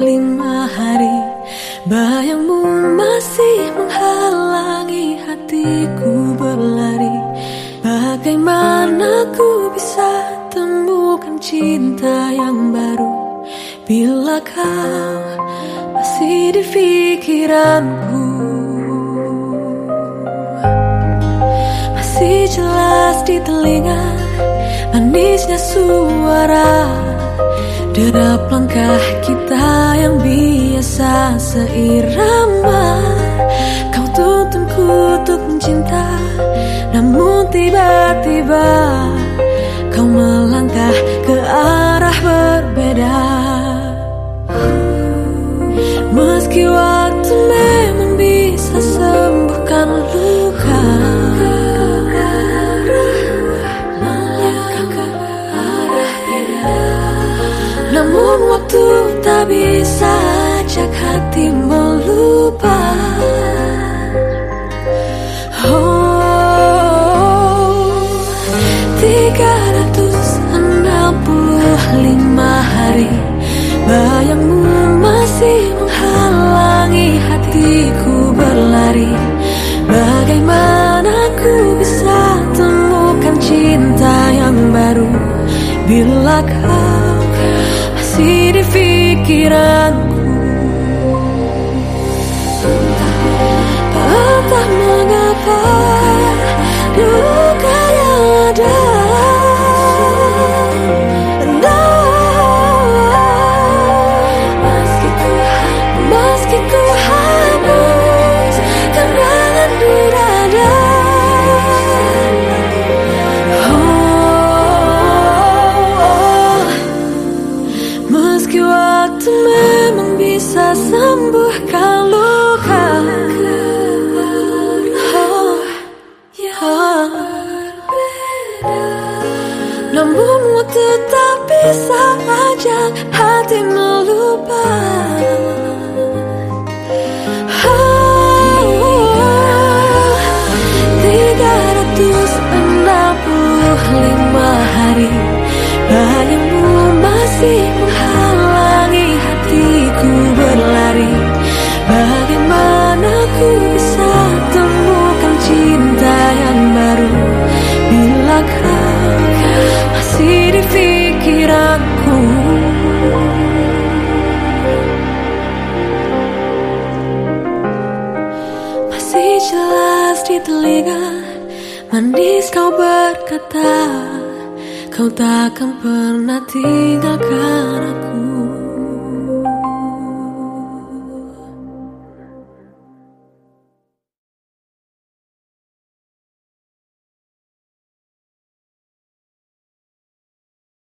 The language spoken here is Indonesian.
lima hari. Bayangmu masih menghalangi hatiku berlari. Bagaimana ku bisa temukan cinta yang baru? Bila kau masih di pikiranku? Masih jelas di telinga Manisnya suara Derap langkah kita yang biasa seirama. Kau tuntunku untuk mencinta Namun tiba-tiba Kau melangkah ke arah berbeda tak bisa ajak hati melupa. Oh, tiga ratus enam puluh lima hari. Bayangmu masih menghalangi hatiku berlari. Bagaimana ku bisa temukan cinta yang baru? Bila kau masih waktu memang bisa sembuhkan luka oh, oh. Namun tak bisa ajak hati melupa di telinga Manis kau berkata Kau takkan pernah tinggalkan